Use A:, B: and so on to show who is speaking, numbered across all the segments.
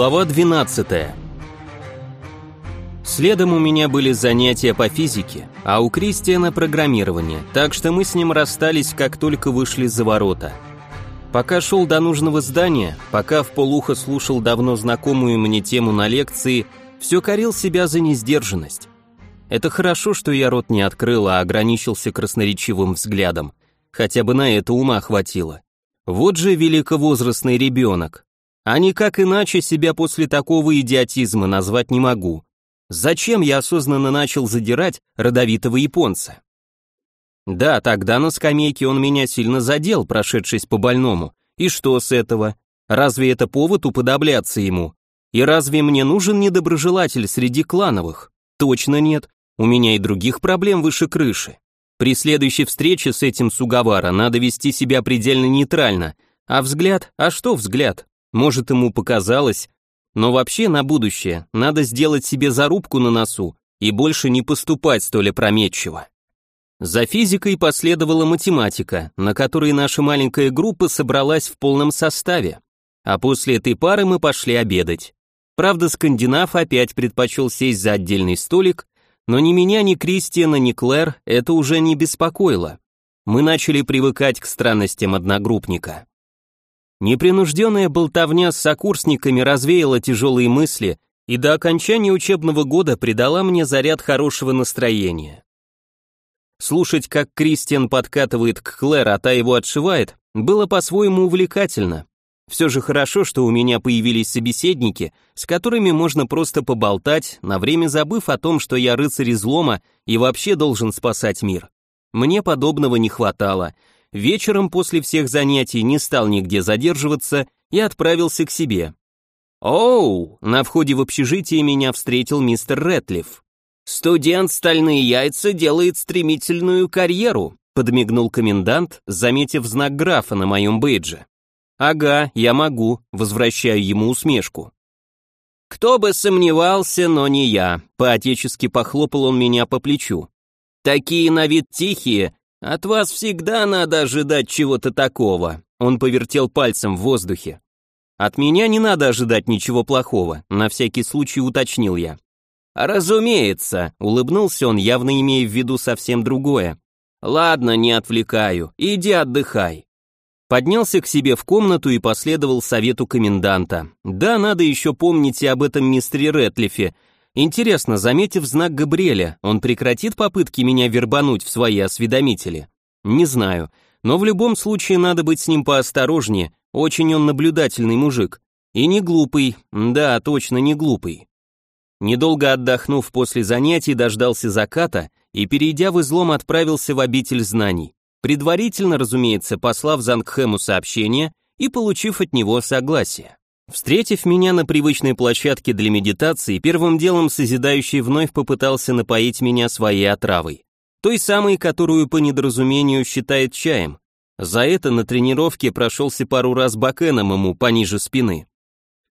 A: Глава 12. Следом у меня были занятия по физике, а у Кристиана программирование, так что мы с ним расстались, как только вышли за ворота. Пока шел до нужного здания, пока в полухо слушал давно знакомую мне тему на лекции, все корил себя за несдержанность. Это хорошо, что я рот не открыл, а ограничился красноречивым взглядом. Хотя бы на это ума хватило. Вот же великовозрастный ребенок. А никак иначе себя после такого идиотизма назвать не могу. Зачем я осознанно начал задирать родовитого японца? Да, тогда на скамейке он меня сильно задел, прошедшись по больному. И что с этого? Разве это повод уподобляться ему? И разве мне нужен недоброжелатель среди клановых? Точно нет. У меня и других проблем выше крыши. При следующей встрече с этим Сугавара надо вести себя предельно нейтрально. А взгляд? А что взгляд? Может, ему показалось. Но вообще на будущее надо сделать себе зарубку на носу и больше не поступать столь опрометчиво. За физикой последовала математика, на которой наша маленькая группа собралась в полном составе. А после этой пары мы пошли обедать. Правда, скандинав опять предпочел сесть за отдельный столик, но ни меня, ни Кристиана, ни Клэр это уже не беспокоило. Мы начали привыкать к странностям одногруппника. Непринужденная болтовня с сокурсниками развеяла тяжелые мысли и до окончания учебного года придала мне заряд хорошего настроения. Слушать, как Кристиан подкатывает к Клэр, а та его отшивает, было по-своему увлекательно. Все же хорошо, что у меня появились собеседники, с которыми можно просто поболтать, на время забыв о том, что я рыцарь излома и вообще должен спасать мир. Мне подобного не хватало, вечером после всех занятий не стал нигде задерживаться и отправился к себе. «Оу!» — на входе в общежитие меня встретил мистер Рэтлиф. «Студент «Стальные яйца» делает стремительную карьеру», — подмигнул комендант, заметив знак графа на моем бейдже. «Ага, я могу», — возвращаю ему усмешку. «Кто бы сомневался, но не я», — поотечески похлопал он меня по плечу. «Такие на вид тихие, «От вас всегда надо ожидать чего-то такого», — он повертел пальцем в воздухе. «От меня не надо ожидать ничего плохого», — на всякий случай уточнил я. «Разумеется», — улыбнулся он, явно имея в виду совсем другое. «Ладно, не отвлекаю, иди отдыхай». Поднялся к себе в комнату и последовал совету коменданта. Да, надо еще помнить и об этом мистере Рэтлифе, Интересно, заметив знак Габриэля, он прекратит попытки меня вербануть в свои осведомители? Не знаю, но в любом случае надо быть с ним поосторожнее, очень он наблюдательный мужик. И не глупый, да, точно не глупый. Недолго отдохнув после занятий, дождался заката и, перейдя в излом, отправился в обитель знаний. Предварительно, разумеется, послав Зангхэму сообщение и получив от него согласие. Встретив меня на привычной площадке для медитации, первым делом созидающий вновь попытался напоить меня своей отравой. Той самой, которую по недоразумению считает чаем. За это на тренировке прошелся пару раз бакеном ему пониже спины.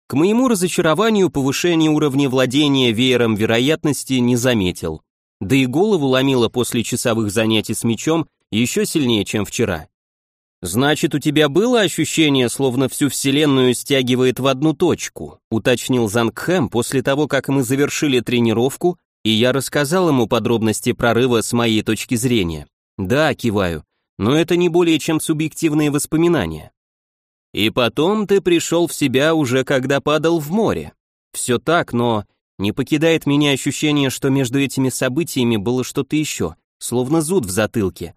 A: К моему разочарованию повышение уровня владения веером вероятности не заметил. Да и голову ломило после часовых занятий с мечом еще сильнее, чем вчера. «Значит, у тебя было ощущение, словно всю Вселенную стягивает в одну точку», уточнил Зангхэм после того, как мы завершили тренировку, и я рассказал ему подробности прорыва с моей точки зрения. «Да», киваю, но это не более чем субъективные воспоминания. «И потом ты пришел в себя уже когда падал в море». «Все так, но не покидает меня ощущение, что между этими событиями было что-то еще, словно зуд в затылке.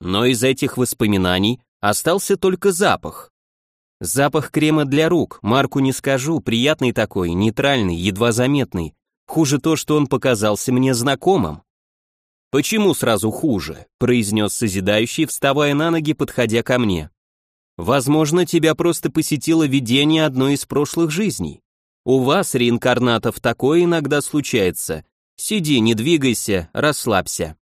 A: Но из этих воспоминаний Остался только запах. Запах крема для рук, марку не скажу, приятный такой, нейтральный, едва заметный. Хуже то, что он показался мне знакомым. «Почему сразу хуже?» – произнес созидающий, вставая на ноги, подходя ко мне. «Возможно, тебя просто посетило видение одной из прошлых жизней. У вас, реинкарнатов, такое иногда случается. Сиди, не двигайся, расслабься».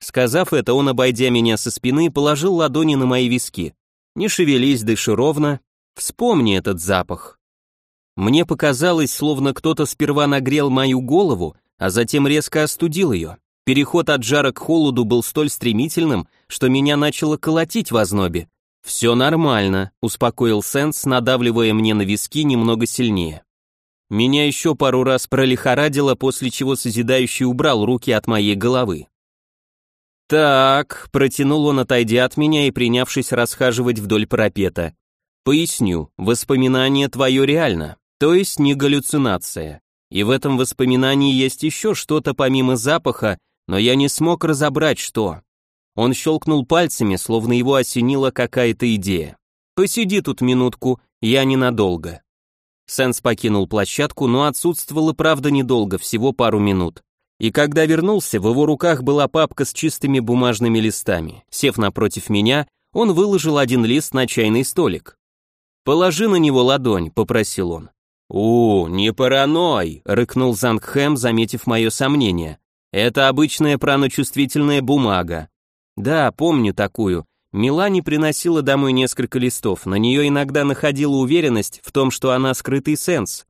A: Сказав это, он, обойдя меня со спины, положил ладони на мои виски. Не шевелись, дыши ровно. Вспомни этот запах. Мне показалось, словно кто-то сперва нагрел мою голову, а затем резко остудил ее. Переход от жара к холоду был столь стремительным, что меня начало колотить в ознобе. «Все нормально», — успокоил Сенс, надавливая мне на виски немного сильнее. Меня еще пару раз пролихорадило, после чего созидающий убрал руки от моей головы. «Так», — протянул он, отойдя от меня и принявшись расхаживать вдоль парапета. «Поясню, воспоминание твое реально, то есть не галлюцинация. И в этом воспоминании есть еще что-то помимо запаха, но я не смог разобрать, что. Он щелкнул пальцами, словно его осенила какая-то идея. «Посиди тут минутку, я ненадолго». Сенс покинул площадку, но отсутствовал и правда недолго, всего пару минут. И когда вернулся, в его руках была папка с чистыми бумажными листами. Сев напротив меня, он выложил один лист на чайный столик. «Положи на него ладонь», — попросил он. «У, не параной!» — рыкнул Зангхэм, заметив мое сомнение. «Это обычная праночувствительная бумага». «Да, помню такую. Милани приносила домой несколько листов, на нее иногда находила уверенность в том, что она скрытый сенс.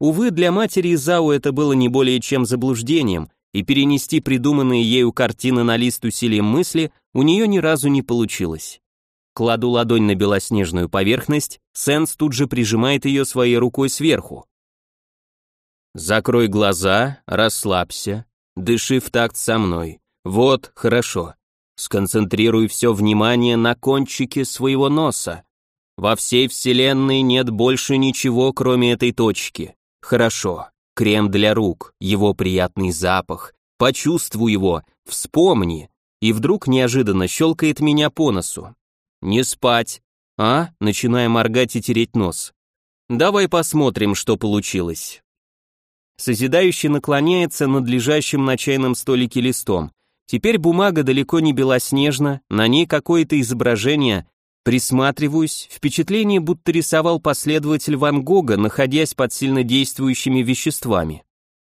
A: Увы, для матери Изау это было не более чем заблуждением, и перенести придуманные ею картины на лист усилием мысли у нее ни разу не получилось. Кладу ладонь на белоснежную поверхность, Сенс тут же прижимает ее своей рукой сверху. Закрой глаза, расслабься, дыши в такт со мной. Вот, хорошо. Сконцентрируй все внимание на кончике своего носа. Во всей вселенной нет больше ничего, кроме этой точки. Хорошо. Крем для рук, его приятный запах. Почувствуй его, вспомни. И вдруг неожиданно щелкает меня по носу. «Не спать!» «А?» начиная моргать и тереть нос. «Давай посмотрим, что получилось». Созидающий наклоняется над лежащим на чайном столике листом. Теперь бумага далеко не белоснежна, на ней какое-то изображение. Присматриваюсь, впечатление, будто рисовал последователь Ван Гога, находясь под сильно действующими веществами.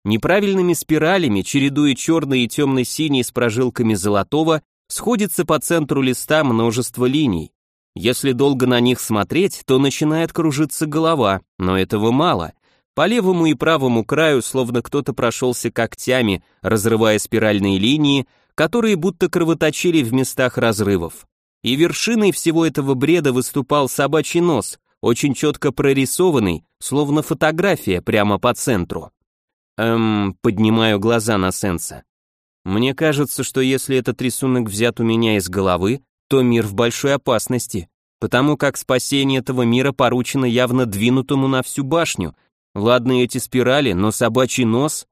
A: Неправильными спиралями, чередуя черный и темно-синий с прожилками золотого, сходится по центру листа множество линий. Если долго на них смотреть, то начинает кружиться голова, но этого мало. По левому и правому краю словно кто-то прошелся когтями, разрывая спиральные линии, которые будто кровоточили в местах разрывов. И вершиной всего этого бреда выступал собачий нос, очень четко прорисованный, словно фотография прямо по центру. Эм, поднимаю глаза на Сенса. Мне кажется, что если этот рисунок взят у меня из головы, то мир в большой опасности, потому как спасение этого мира поручено явно двинутому на всю башню. Ладно эти спирали, но собачий нос...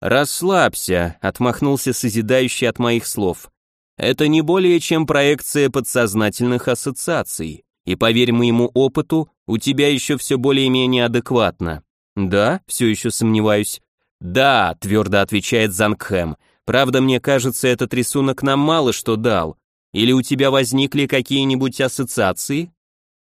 A: «Расслабься», — отмахнулся созидающий от моих слов. «Это не более чем проекция подсознательных ассоциаций, и поверь моему опыту, у тебя еще все более-менее адекватно». «Да?» — все еще сомневаюсь. «Да», — твердо отвечает Зангхэм, — Правда, мне кажется, этот рисунок нам мало что дал. Или у тебя возникли какие-нибудь ассоциации?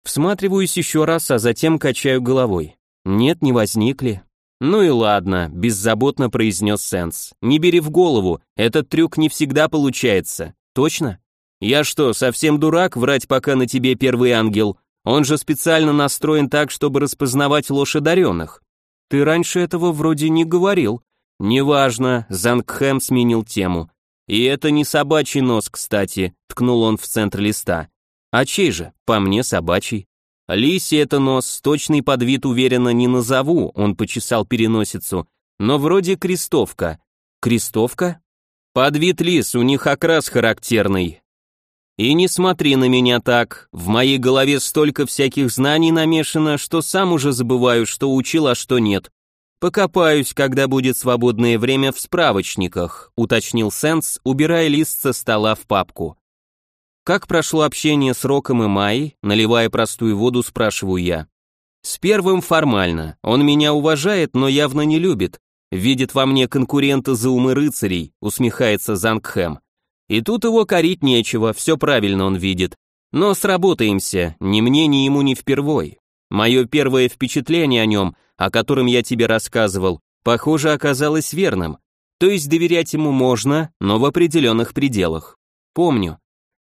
A: Всматриваюсь еще раз, а затем качаю головой. Нет, не возникли. Ну и ладно, беззаботно произнес Сенс. Не бери в голову, этот трюк не всегда получается. Точно? Я что, совсем дурак врать, пока на тебе первый ангел? Он же специально настроен так, чтобы распознавать ложь одаренных. Ты раньше этого вроде не говорил, «Неважно», — Зангхэм сменил тему. «И это не собачий нос, кстати», — ткнул он в центр листа. «А чей же? По мне собачий». «Лиси это нос, точный подвид уверенно не назову», — он почесал переносицу, «но вроде крестовка». «Крестовка?» «Подвид лис, у них окрас характерный». «И не смотри на меня так, в моей голове столько всяких знаний намешано, что сам уже забываю, что учил, а что нет. «Покопаюсь, когда будет свободное время в справочниках», уточнил Сенс, убирая лист со стола в папку. Как прошло общение с Роком и Майей, наливая простую воду, спрашиваю я. С первым формально. Он меня уважает, но явно не любит. Видит во мне конкурента за умы рыцарей, усмехается Зангхэм. И тут его корить нечего, все правильно он видит. Но сработаемся, ни мне, ни ему не впервой. Мое первое впечатление о нем — о котором я тебе рассказывал, похоже, оказалось верным. То есть доверять ему можно, но в определенных пределах. Помню.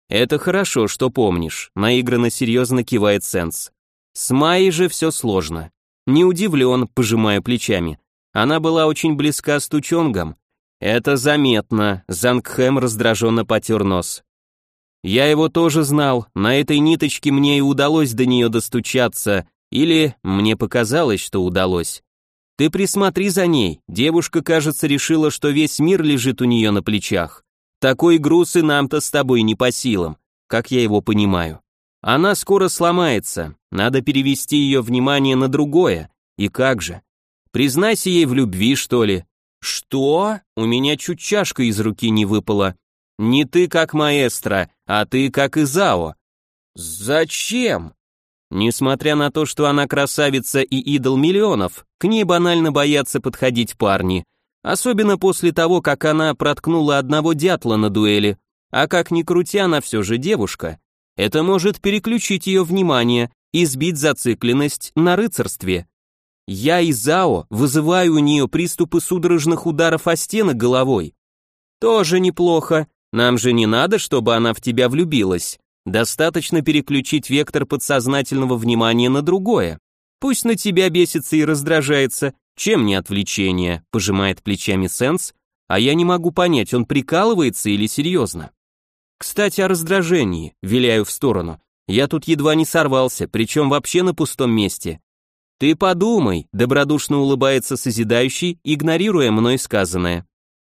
A: Это хорошо, что помнишь, наигранно серьезно кивает Сенс. С Майей же все сложно. Не удивлен, пожимая плечами. Она была очень близка с Тучонгом. Это заметно, Зангхэм раздраженно потер нос. Я его тоже знал, на этой ниточке мне и удалось до нее достучаться, или мне показалось, что удалось. Ты присмотри за ней, девушка, кажется, решила, что весь мир лежит у нее на плечах. Такой груз и нам-то с тобой не по силам, как я его понимаю. Она скоро сломается, надо перевести ее внимание на другое. И как же? Признайся ей в любви, что ли? Что? У меня чуть чашка из руки не выпала. Не ты как маэстро, а ты как Изао. Зачем? Несмотря на то, что она красавица и идол миллионов, к ней банально боятся подходить парни. Особенно после того, как она проткнула одного дятла на дуэли. А как ни крути, она все же девушка. Это может переключить ее внимание и сбить зацикленность на рыцарстве. Я и Зао вызываю у нее приступы судорожных ударов о стены головой. Тоже неплохо. Нам же не надо, чтобы она в тебя влюбилась. Достаточно переключить вектор подсознательного внимания на другое. Пусть на тебя бесится и раздражается, чем не отвлечение, пожимает плечами Сенс, а я не могу понять, он прикалывается или серьезно. Кстати, о раздражении, виляю в сторону. Я тут едва не сорвался, причем вообще на пустом месте. «Ты подумай», — добродушно улыбается созидающий, игнорируя мной сказанное.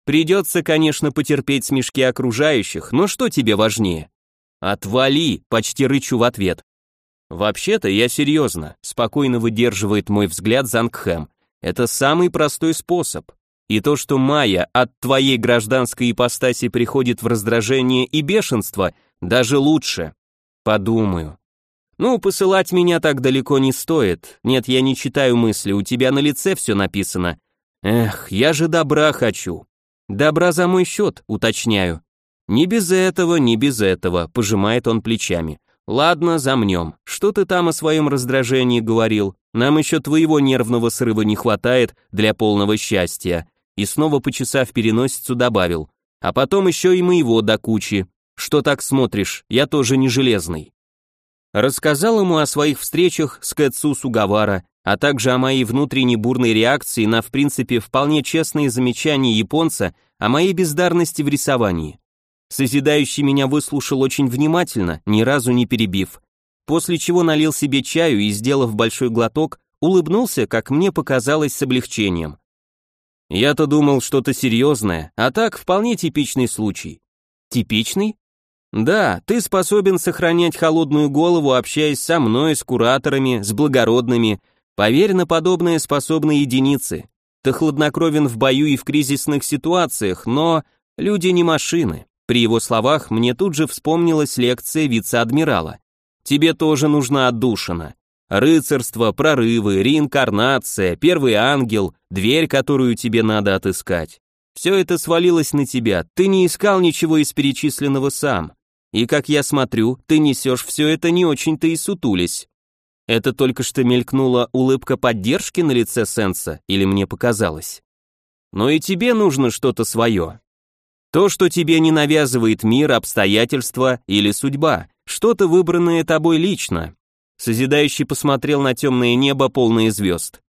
A: «Придется, конечно, потерпеть смешки окружающих, но что тебе важнее?» «Отвали», — почти рычу в ответ. «Вообще-то я серьезно», — спокойно выдерживает мой взгляд Зангхэм. «Это самый простой способ. И то, что Майя от твоей гражданской ипостаси приходит в раздражение и бешенство, даже лучше. Подумаю. Ну, посылать меня так далеко не стоит. Нет, я не читаю мысли, у тебя на лице все написано. Эх, я же добра хочу. Добра за мой счет, уточняю. Не без этого, не без этого, пожимает он плечами. Ладно, замнем. Что ты там о своем раздражении говорил? Нам еще твоего нервного срыва не хватает для полного счастья. И снова почесав переносицу добавил. А потом еще и моего до кучи. Что так смотришь, я тоже не железный. Рассказал ему о своих встречах с Кэтсу Сугавара, а также о моей внутренней бурной реакции на, в принципе, вполне честные замечания японца о моей бездарности в рисовании. Созидающий меня выслушал очень внимательно, ни разу не перебив, после чего налил себе чаю и, сделав большой глоток, улыбнулся, как мне показалось, с облегчением. Я-то думал что-то серьезное, а так вполне типичный случай. Типичный? Да, ты способен сохранять холодную голову, общаясь со мной, с кураторами, с благородными. Поверь, на подобное способны единицы. Ты хладнокровен в бою и в кризисных ситуациях, но люди не машины. При его словах мне тут же вспомнилась лекция вице-адмирала. Тебе тоже нужна отдушина. Рыцарство, прорывы, реинкарнация, первый ангел, дверь, которую тебе надо отыскать. Все это свалилось на тебя, ты не искал ничего из перечисленного сам. И как я смотрю, ты несешь все это не очень-то и сутулись. Это только что мелькнула улыбка поддержки на лице Сенса, или мне показалось? Но и тебе нужно что-то свое. То, что тебе не навязывает мир, обстоятельства или судьба, что-то выбранное тобой лично. Созидающий посмотрел на темное небо, полное звезд.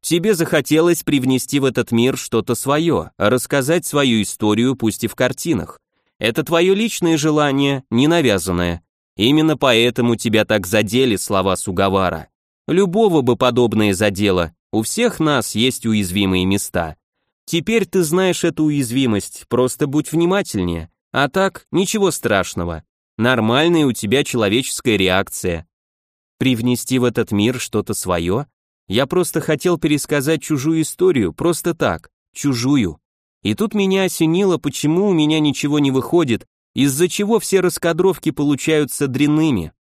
A: Тебе захотелось привнести в этот мир что-то свое, рассказать свою историю, пусть и в картинах. Это твое личное желание, не навязанное. Именно поэтому тебя так задели слова Сугавара. Любого бы подобное задело, у всех нас есть уязвимые места. Теперь ты знаешь эту уязвимость, просто будь внимательнее. А так, ничего страшного. Нормальная у тебя человеческая реакция. Привнести в этот мир что-то свое? Я просто хотел пересказать чужую историю, просто так, чужую. И тут меня осенило, почему у меня ничего не выходит, из-за чего все раскадровки получаются дрянными.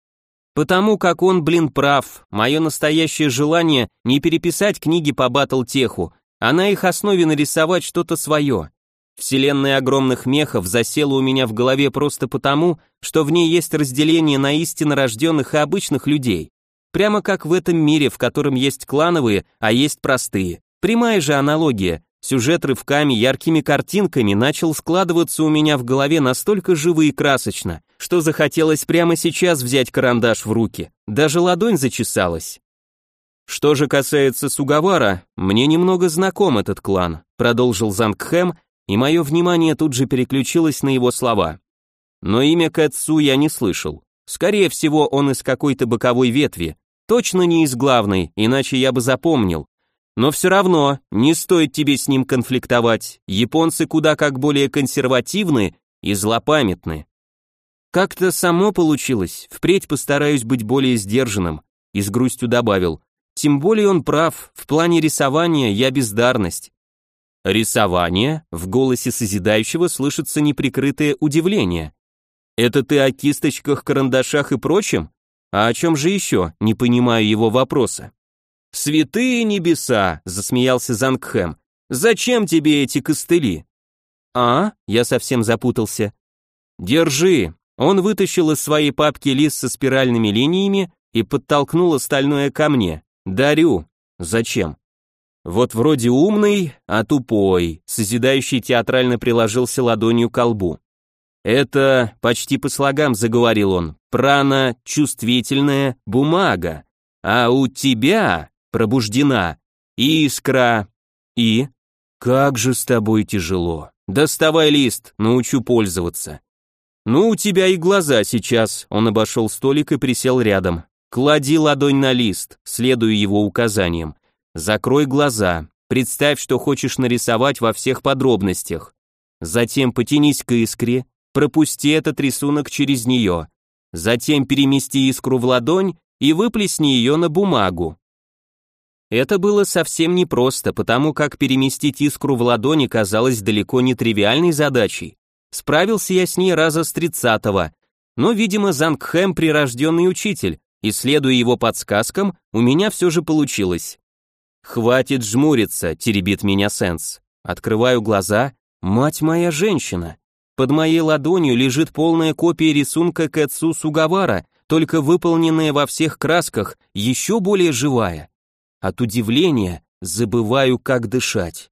A: Потому как он, блин, прав, мое настоящее желание не переписать книги по батл-теху, а на их основе нарисовать что-то свое. Вселенная огромных мехов засела у меня в голове просто потому, что в ней есть разделение на истинно рожденных и обычных людей. Прямо как в этом мире, в котором есть клановые, а есть простые. Прямая же аналогия, Сюжет рывками, яркими картинками начал складываться у меня в голове настолько живо и красочно, что захотелось прямо сейчас взять карандаш в руки. Даже ладонь зачесалась. Что же касается Сугавара, мне немного знаком этот клан, продолжил Зангхэм, и мое внимание тут же переключилось на его слова. Но имя Кэтсу я не слышал. Скорее всего, он из какой-то боковой ветви, точно не из главной, иначе я бы запомнил. Но все равно, не стоит тебе с ним конфликтовать. Японцы куда как более консервативны и злопамятны. Как-то само получилось, впредь постараюсь быть более сдержанным, и с грустью добавил. Тем более он прав, в плане рисования я бездарность. Рисование? В голосе созидающего слышится неприкрытое удивление. Это ты о кисточках, карандашах и прочем? А о чем же еще? Не понимаю его вопроса. «Святые небеса!» — засмеялся Зангхэм. «Зачем тебе эти костыли?» «А?» — я совсем запутался. «Держи!» Он вытащил из своей папки лист со спиральными линиями и подтолкнул остальное ко мне. «Дарю!» «Зачем?» «Вот вроде умный, а тупой», — созидающий театрально приложился ладонью к колбу. «Это, почти по слогам заговорил он, прана, чувствительная, бумага, а у тебя пробуждена искра и...» «Как же с тобой тяжело. Доставай лист, научу пользоваться». «Ну, у тебя и глаза сейчас», — он обошел столик и присел рядом. «Клади ладонь на лист, следуя его указаниям. Закрой глаза, представь, что хочешь нарисовать во всех подробностях. Затем потянись к искре, пропусти этот рисунок через нее. Затем перемести искру в ладонь и выплесни ее на бумагу. Это было совсем непросто, потому как переместить искру в ладони казалось далеко не тривиальной задачей. Справился я с ней раза с тридцатого, но, видимо, Зангхэм прирожденный учитель, и, следуя его подсказкам, у меня все же получилось. «Хватит жмуриться», — теребит меня Сенс. Открываю глаза, мать моя женщина. Под моей ладонью лежит полная копия рисунка Кэтсу Сугавара, только выполненная во всех красках, еще более живая. От удивления забываю, как дышать.